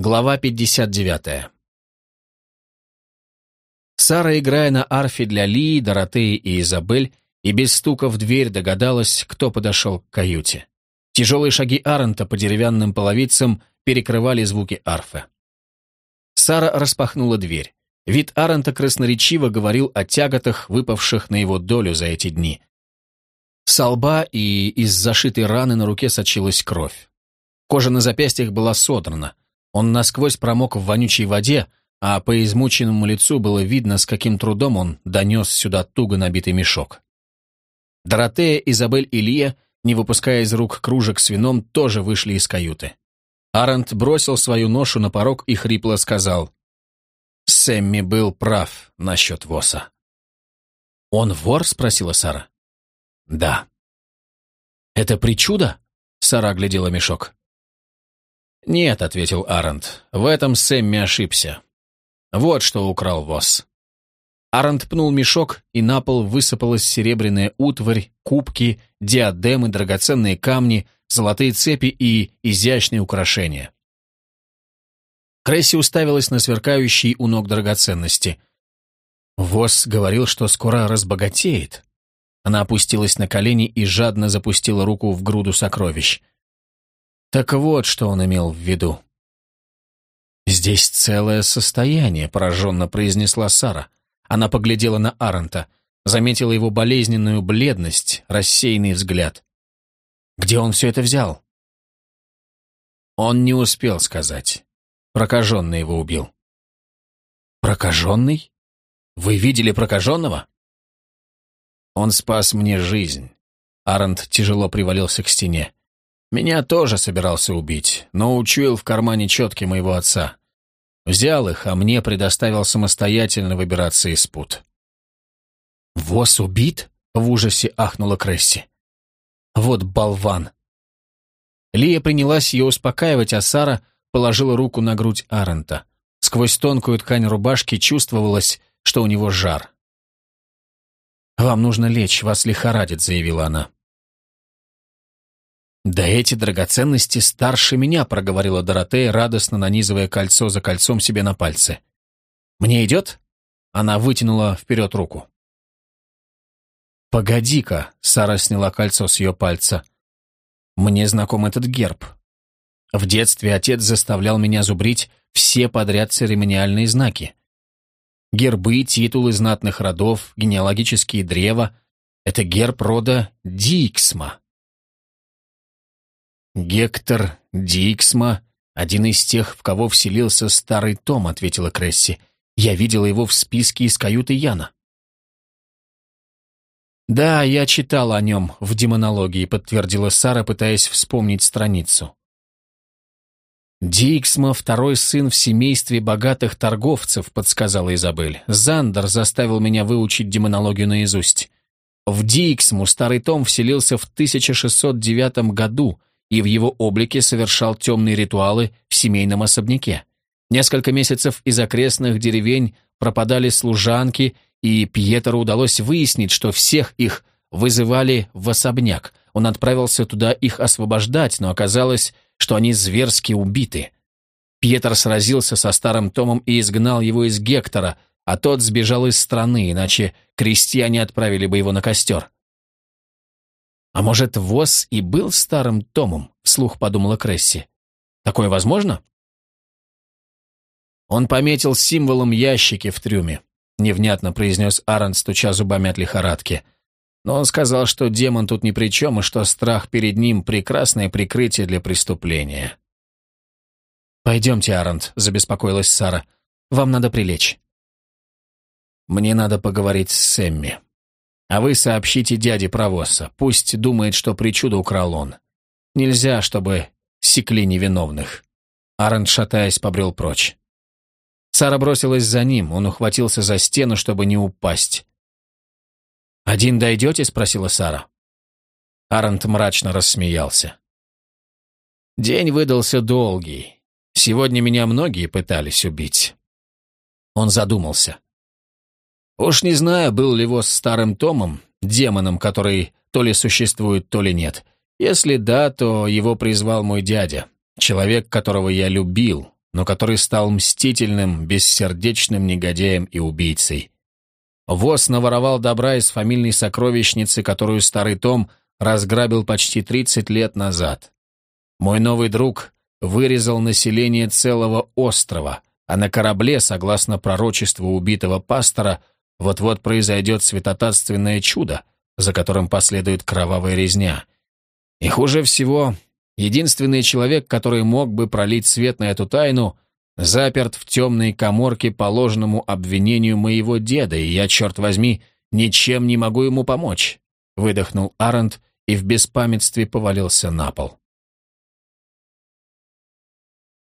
Глава 59. Сара, играя на арфе для Лии, Доротеи и Изабель, и без стука в дверь догадалась, кто подошел к каюте. Тяжелые шаги Арента по деревянным половицам перекрывали звуки арфы. Сара распахнула дверь. Вид Арента красноречиво говорил о тяготах, выпавших на его долю за эти дни. Со лба и из зашитой раны на руке сочилась кровь. Кожа на запястьях была содрана, он насквозь промок в вонючей воде, а по измученному лицу было видно, с каким трудом он донес сюда туго набитый мешок. Доротея, Изабель и Лия, не выпуская из рук кружек с вином, тоже вышли из каюты. Арент бросил свою ношу на порог и хрипло сказал, «Сэмми был прав насчет Воса». «Он вор?» — спросила Сара. «Да». «Это причуда?» — Сара оглядела мешок. «Нет», — ответил Арент, — «в этом Сэмми ошибся. Вот что украл Восс». Арент пнул мешок, и на пол высыпалась серебряная утварь, кубки, диадемы, драгоценные камни, золотые цепи и изящные украшения. Кресси уставилась на сверкающие у ног драгоценности. Восс говорил, что скоро разбогатеет. Она опустилась на колени и жадно запустила руку в груду сокровищ — так вот, что он имел в виду. «Здесь целое состояние», — пораженно произнесла Сара. Она поглядела на Арента, заметила его болезненную бледность, рассеянный взгляд. «Где он все это взял?» Он не успел сказать. Прокаженный его убил. «Прокаженный? Вы видели прокаженного?» «Он спас мне жизнь». Арент тяжело привалился к стене. Меня тоже собирался убить, но учуял в кармане четки моего отца. Взял их, а мне предоставил самостоятельно выбираться из пут. «Вос убит?» — в ужасе ахнула Кресси. «Вот болван!» Лия принялась ее успокаивать, а Сара положила руку на грудь Арента. Сквозь тонкую ткань рубашки чувствовалось, что у него жар. «Вам нужно лечь, вас лихорадит», — заявила она. «Да эти драгоценности старше меня», — проговорила Доротея, радостно нанизывая кольцо за кольцом себе на пальцы. «Мне идет?» Она вытянула вперед руку. «Погоди-ка», — Сара сняла кольцо с ее пальца. «Мне знаком этот герб. В детстве отец заставлял меня зубрить все подряд церемониальные знаки. Гербы, титулы знатных родов, генеалогические древа — это герб рода Диксма. «Гектор Диксма, один из тех, в кого вселился старый Том», — ответила Кресси. «Я видела его в списке из каюты Яна». «Да, я читала о нем в демонологии», — подтвердила Сара, пытаясь вспомнить страницу. «Диксма — второй сын в семействе богатых торговцев», — подсказала Изабель. «Зандер заставил меня выучить демонологию наизусть. В Диксму старый Том вселился в 1609 году, и в его облике совершал темные ритуалы в семейном особняке. Несколько месяцев из окрестных деревень пропадали служанки, и Пьетеру удалось выяснить, что всех их вызывали в особняк. Он отправился туда их освобождать, но оказалось, что они зверски убиты. Пьетер сразился со старым Томом и изгнал его из Гектора, а тот сбежал из страны, иначе крестьяне отправили бы его на костер. «А может, Восс и был старым Томом?» — вслух подумала Кресси. «Такое возможно?» «Он пометил символом ящики в трюме», — невнятно произнес Аарон, стуча зубами от лихорадки. «Но он сказал, что демон тут ни при чем, и что страх перед ним — прекрасное прикрытие для преступления». «Пойдемте, Арант», — забеспокоилась Сара. «Вам надо прилечь». «Мне надо поговорить с Сэмми», а вы сообщите дяде про Восса. Пусть думает, что причуду украл он. Нельзя, чтобы секли невиновных». Аарон, шатаясь, побрел прочь. Сара бросилась за ним, он ухватился за стену, чтобы не упасть. «Один дойдете?» — спросила Сара. Арент мрачно рассмеялся. «День выдался долгий. Сегодня меня многие пытались убить». Он задумался. Уж не знаю, был ли Вос старым Томом, демоном, который то ли существует, то ли нет. Если да, то его призвал мой дядя, человек, которого я любил, но который стал мстительным, бессердечным негодяем и убийцей. Воз наворовал добра из фамильной сокровищницы, которую старый Том разграбил почти 30 лет назад. Мой новый друг вырезал население целого острова, а на корабле, согласно пророчеству убитого пастора, вот-вот произойдет святотатственное чудо, за которым последует кровавая резня. И хуже всего, единственный человек, который мог бы пролить свет на эту тайну, заперт в темной коморке по ложному обвинению моего деда, и я, черт возьми, ничем не могу ему помочь», — выдохнул Арент и в беспамятстве повалился на пол.